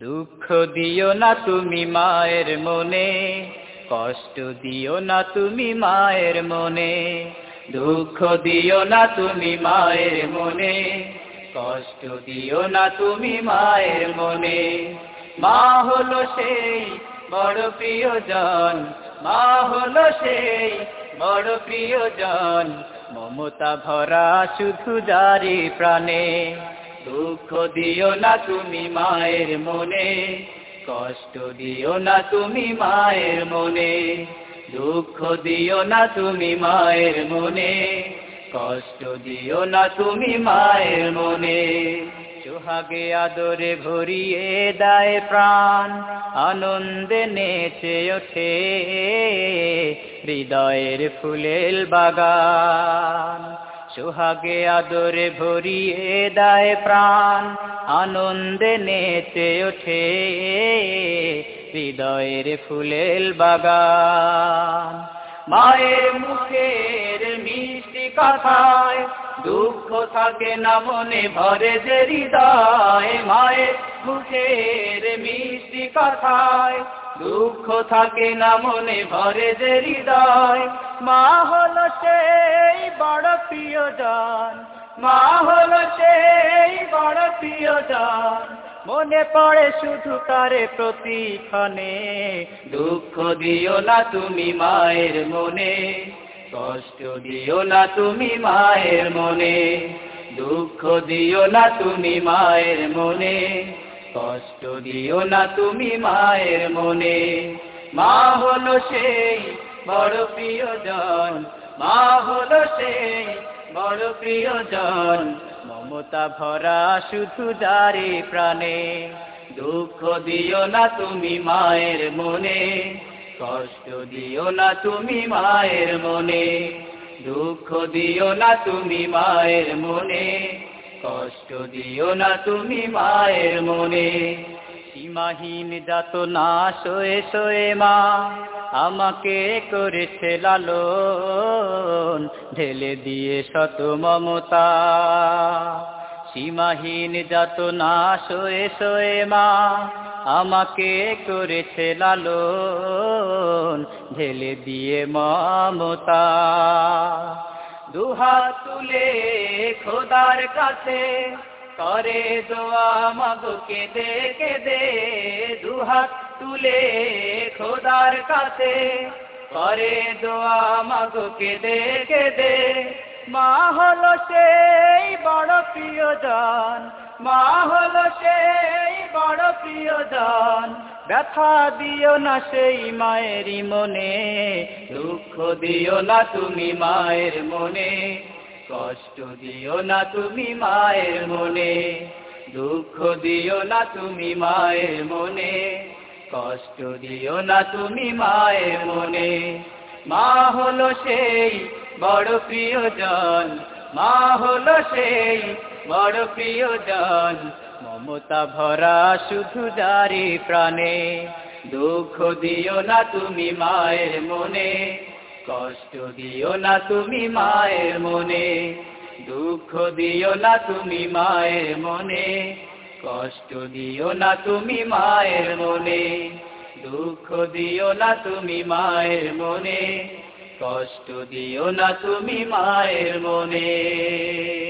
দুঃখ দিও না তুমি মায়ের মনে, কষ্ট দিও না তুমি মায়ের মনে, দুঃখ দিও না তুমি মায়ের মনে, কষ্ট দিও না তুমি মায়ের মনে। মা হলো সেই বড় প্রিয়জন, মা হলো সেই বড় প্রিয়জন, মমতা ভরা শুধু জারি প্রাণে। দুঃখ দিও না তুমি মায়ের মনে, কষ্ট দিও না তুমি মায়ের মনে, দুঃখ দিও না তুমি মায়ের মনে, কষ্ট দিও না তুমি মায়ের মনে। সোহাগে আদরে ভরিয়ে দায় প্রাণ, আনন্দে নেচে ওঠে হৃদয়ের ফুলেল বাগান। সোহাগে আদরে ভরিয়ে দায় প্রাণ, আনন্দে নেচে ওঠে হৃদয়ের ফুলেল বাগান। মায়ের মুখের মিষ্টি কথায় দুঃখ থাকে না মনে, ভরে যে হৃদয় মায়ের মুখের মিষ্টি কথায়। দুঃখ থাকে না মনে, ভরে যে হৃদয়, মা হলো সেই বড় প্রিয়জন। মা হলো সেই বড় প্রিয়জন। মনে পড়ে শুধু তারে প্রতিক্ষণে। দুঃখ দিও না তুমি মায়ের মনে। কষ্ট দিও না তুমি মায়ের মনে, দুঃখ দিও না তুমি মায়ের মনে, কষ্ট দিও না তুমি মায়ের মনে। মা হলো সেই বড় প্রিয়জন, মা হলো সেই বড় প্রিয়জন। মমতা ভরা শুধু জারি প্রাণে, দুঃখ দিও না তুমি মায়ের মনে কষ্ট দিও না তুমি মায়ের মনে, দুঃখ দিও না তুমি মায়ের মনে, কষ্ট দিও না তুমি মায়ের মনে। সীমাহীন যাত না শোয়ে শোয়ে মা, আমাকে করেছে লালন, ঢেলে দিয়ে শত মমতা। সীমাহীন যাত না শোয়ে শোয়ে মা আমাকে করেছে লালন, ঢেলে দিয়ে মমতা। দুহাত তুলে খোদার কাছে করে দোয়া মাগো কেঁদে কেঁদে। দুহাত তুলে খোদার কাছে করে দোয়া মাগো কেঁদে কেঁদে। মা হলো সেই বড় প্রিয়জন মা হলো সেই বড় প্রিয়জন। ব্যথা দিও না সেই মায়েরই মনে, দুঃখ দিও না তুমি মায়ের মনে, কষ্ট দিও না তুমি মায়ের মনে, দুঃখ দিও না তুমি মায়ের মনে, কষ্ট দিও না তুমি মায়ের মনে। মা হলো সেই বড় প্রিয়জন, মা হলো সেই বড় প্রিয় প্রিয়জন মমতা ভরা শুধু জারি প্রাণে। দুঃখ দিও না তুমি মায়ের মনে, কষ্ট দিও না তুমি মায়ের মনে। দুঃখ দিও না তুমি মায়ের মনে, কষ্ট দিও না তুমি মায়ের মনে। দুঃখ দিও না তুমি মায়ের মনে, কষ্ট দিও না তুমি মায়ের মনে।